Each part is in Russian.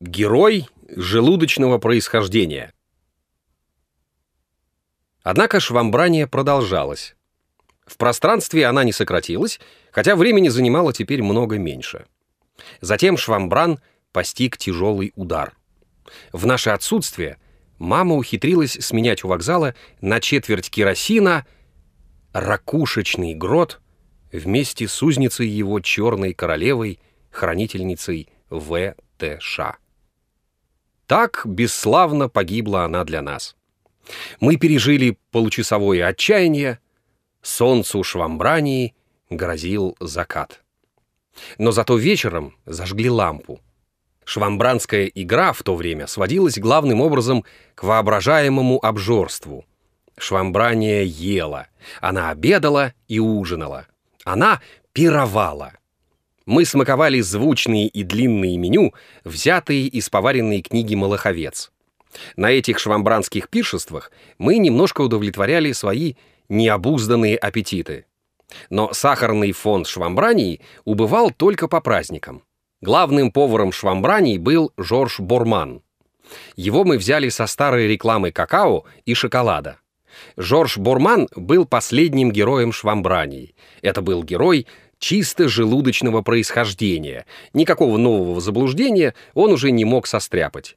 Герой желудочного происхождения. Однако швамбрание продолжалось. В пространстве она не сократилась, хотя времени занимала теперь много меньше. Затем швамбран постиг тяжелый удар. В наше отсутствие мама ухитрилась сменять у вокзала на четверть керосина ракушечный грот вместе с узницей его черной королевой, хранительницей В.Т.Ш. Так бесславно погибла она для нас. Мы пережили получасовое отчаяние, солнцу Швамбрании грозил закат. Но зато вечером зажгли лампу. Швамбранская игра в то время сводилась главным образом к воображаемому обжорству. Швамбрания ела, она обедала и ужинала. Она пировала. Мы смаковали звучные и длинные меню, взятые из поваренной книги «Малаховец». На этих швамбранских пиршествах мы немножко удовлетворяли свои необузданные аппетиты. Но сахарный фонд швамбрании убывал только по праздникам. Главным поваром швамбрании был Жорж Борман. Его мы взяли со старой рекламы какао и шоколада. Жорж Борман был последним героем швамбрании. Это был герой чисто желудочного происхождения. Никакого нового заблуждения он уже не мог состряпать.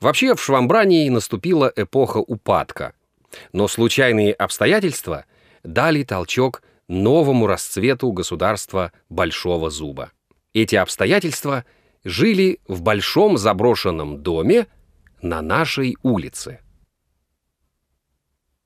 Вообще в Швамбрании наступила эпоха упадка. Но случайные обстоятельства дали толчок новому расцвету государства Большого Зуба. Эти обстоятельства жили в большом заброшенном доме на нашей улице.